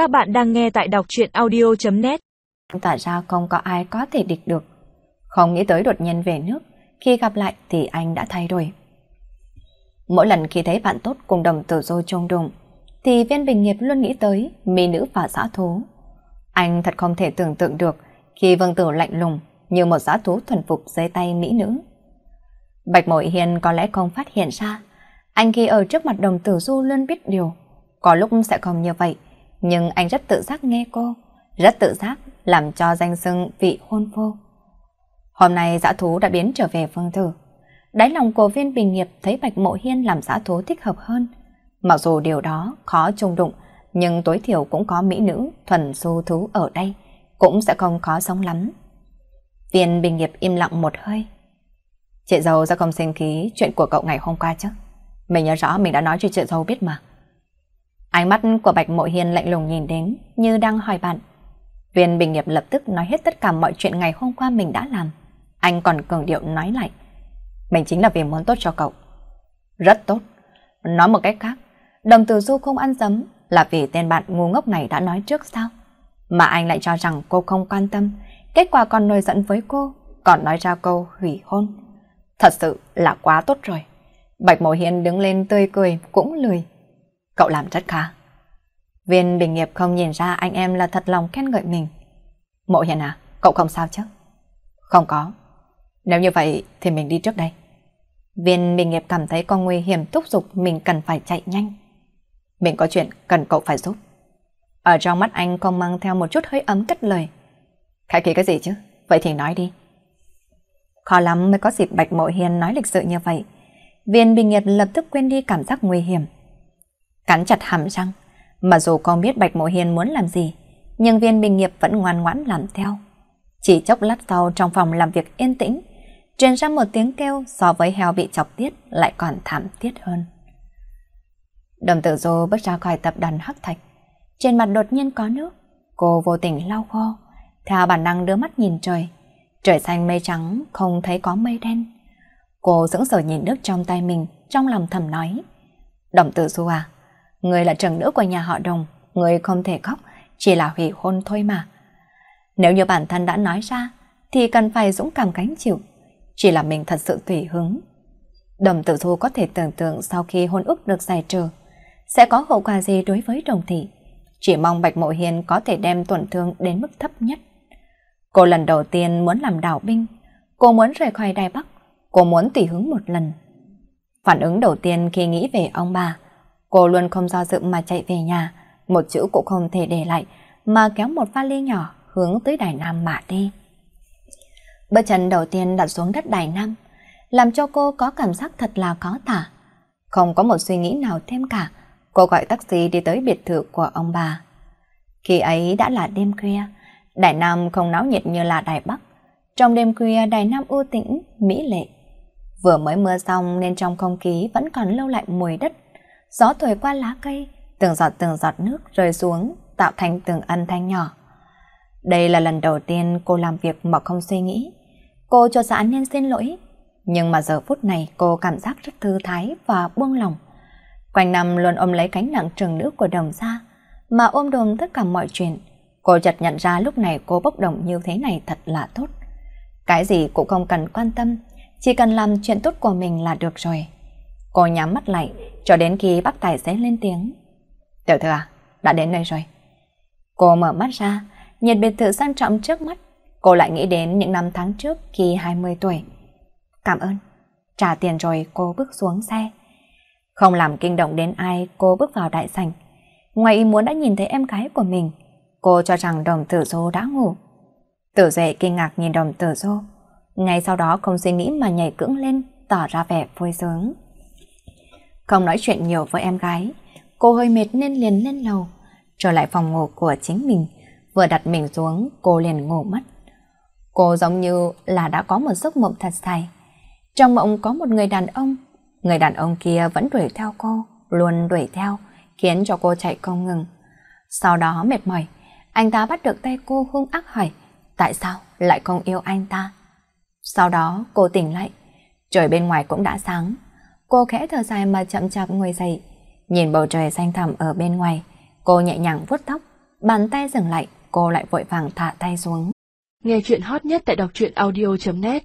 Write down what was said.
Các bạn đang nghe tại đọc truyện audio.net tại ra không có ai có thể địch được. Không nghĩ tới đột nhiên về nước, khi gặp lại thì anh đã thay đổi. Mỗi lần khi thấy bạn tốt cùng đồng tử dô trông đùng, thì viên bình nghiệp luôn nghĩ tới mỹ nữ và giã thú. Anh thật không thể tưởng tượng được khi vương tử lạnh lùng như một giã thú thuần phục dưới tay mỹ nữ. Bạch Mội Hiền có lẽ không phát hiện ra, anh khi ở trước mặt đồng tử du luôn biết điều, có lúc sẽ không như vậy, nhưng anh rất tự giác nghe cô, rất tự giác làm cho danh xưng vị hôn phu. Hôm nay dã thú đã biến trở về phương tử. Đáy lòng của viên bình nghiệp thấy Bạch Mộ Hiên làm dã thú thích hợp hơn. Mặc dù điều đó khó trùng đụng, nhưng tối thiểu cũng có mỹ nữ thuần su thú ở đây, cũng sẽ không khó sống lắm. Viên bình nghiệp im lặng một hơi. Chị dâu ra không sinh khí chuyện của cậu ngày hôm qua chứ. Mình nhớ rõ mình đã nói cho chị dâu biết mà. Ánh mắt của Bạch Mộ Hiên lạnh lùng nhìn đến như đang hỏi bạn. Viên Bình Nghiệp lập tức nói hết tất cả mọi chuyện ngày hôm qua mình đã làm. Anh còn cường điệu nói lại. Mình chính là vì muốn tốt cho cậu. Rất tốt. Nói một cách khác, đồng từ du không ăn dấm là vì tên bạn ngu ngốc này đã nói trước sao? Mà anh lại cho rằng cô không quan tâm, kết quả còn nổi giận với cô, còn nói ra câu hủy hôn. Thật sự là quá tốt rồi. Bạch Mộ Hiên đứng lên tươi cười, cũng lười. Cậu làm rất khá. Viên bình nghiệp không nhìn ra anh em là thật lòng khen ngợi mình. Mộ Hiền à, cậu không sao chứ? Không có. Nếu như vậy thì mình đi trước đây. Viên bình nghiệp cảm thấy có nguy hiểm thúc giục mình cần phải chạy nhanh. Mình có chuyện cần cậu phải giúp. Ở trong mắt anh không mang theo một chút hơi ấm cất lời. Khai kỳ cái gì chứ? Vậy thì nói đi. Khó lắm mới có dịp Bạch Mộ Hiền nói lịch sự như vậy. Viên bình nghiệp lập tức quên đi cảm giác nguy hiểm. Cắn chặt hàm răng, mà dù con biết Bạch Mộ Hiền muốn làm gì, nhưng viên bình nghiệp vẫn ngoan ngoãn làm theo. Chỉ chốc lát sau trong phòng làm việc yên tĩnh, truyền ra một tiếng kêu so với heo bị chọc tiết lại còn thảm tiết hơn. Đồng tử dô bước ra khỏi tập đoàn Hắc Thạch. Trên mặt đột nhiên có nước, cô vô tình lau khô, theo bản năng đưa mắt nhìn trời. Trời xanh mây trắng, không thấy có mây đen. Cô dững sờ nhìn nước trong tay mình, trong lòng thầm nói. Đồng tử du à, người là trưởng nữ của nhà họ đồng, người không thể khóc, chỉ là hủy hôn thôi mà. Nếu như bản thân đã nói ra, thì cần phải dũng cảm gánh chịu. Chỉ là mình thật sự tùy hứng. Đồng tử thu có thể tưởng tượng sau khi hôn ước được giải trừ, sẽ có hậu quả gì đối với đồng thị. Chỉ mong Bạch Mộ Hiền có thể đem tổn thương đến mức thấp nhất. Cô lần đầu tiên muốn làm đảo binh, cô muốn rời khỏi Đài Bắc, cô muốn tùy hứng một lần. Phản ứng đầu tiên khi nghĩ về ông bà, cô luôn không do dự mà chạy về nhà, một chữ cũng không thể để lại, mà kéo một vali nhỏ hướng tới Đài Nam mà đi. Bước chân đầu tiên đặt xuống đất Đài Nam, làm cho cô có cảm giác thật là khó tả. Không có một suy nghĩ nào thêm cả, cô gọi taxi đi tới biệt thự của ông bà. Khi ấy đã là đêm khuya, Đài Nam không náo nhiệt như là Đài Bắc. Trong đêm khuya Đài Nam ưu tĩnh, mỹ lệ. Vừa mới mưa xong nên trong không khí vẫn còn lâu lại mùi đất. Gió thổi qua lá cây, từng giọt từng giọt nước rơi xuống, tạo thành từng âm thanh nhỏ. Đây là lần đầu tiên cô làm việc mà không suy nghĩ. Cô cho xã nhân xin lỗi. Nhưng mà giờ phút này cô cảm giác rất thư thái và buông lòng. Quanh năm luôn ôm lấy cánh nặng trừng nữ của đồng gia, mà ôm đồm tất cả mọi chuyện. Cô chợt nhận ra lúc này cô bốc đồng như thế này thật là tốt. Cái gì cũng không cần quan tâm, chỉ cần làm chuyện tốt của mình là được rồi. Cô nhắm mắt lại cho đến khi bác tài xế lên tiếng. Tiểu thư à, đã đến nơi rồi. Cô mở mắt ra, nhiệt biệt thự sang trọng trước mắt. Cô lại nghĩ đến những năm tháng trước khi 20 tuổi. Cảm ơn. Trả tiền rồi cô bước xuống xe. Không làm kinh động đến ai, cô bước vào đại sảnh. Ngoài ý muốn đã nhìn thấy em gái của mình, cô cho rằng đồng tử dô đã ngủ. Tử dệ kinh ngạc nhìn đồng tử dô. Ngay sau đó không suy nghĩ mà nhảy cưỡng lên, tỏ ra vẻ vui sướng. Không nói chuyện nhiều với em gái, cô hơi mệt nên liền lên lầu, trở lại phòng ngủ của chính mình, vừa đặt mình xuống cô liền ngủ mất. Cô giống như là đã có một giấc mộng thật dài. Trong mộng có một người đàn ông, người đàn ông kia vẫn đuổi theo cô, luôn đuổi theo, khiến cho cô chạy không ngừng. Sau đó mệt mỏi, anh ta bắt được tay cô hung ác hỏi, tại sao lại không yêu anh ta? Sau đó cô tỉnh lại, trời bên ngoài cũng đã sáng. Cô khẽ thở dài mà chậm chạp ngồi dậy, nhìn bầu trời xanh thẳm ở bên ngoài, cô nhẹ nhàng vuốt tóc, bàn tay dừng lại, cô lại vội vàng thả tay xuống. Nghe chuyện hot nhất tại đọc truyện audio.net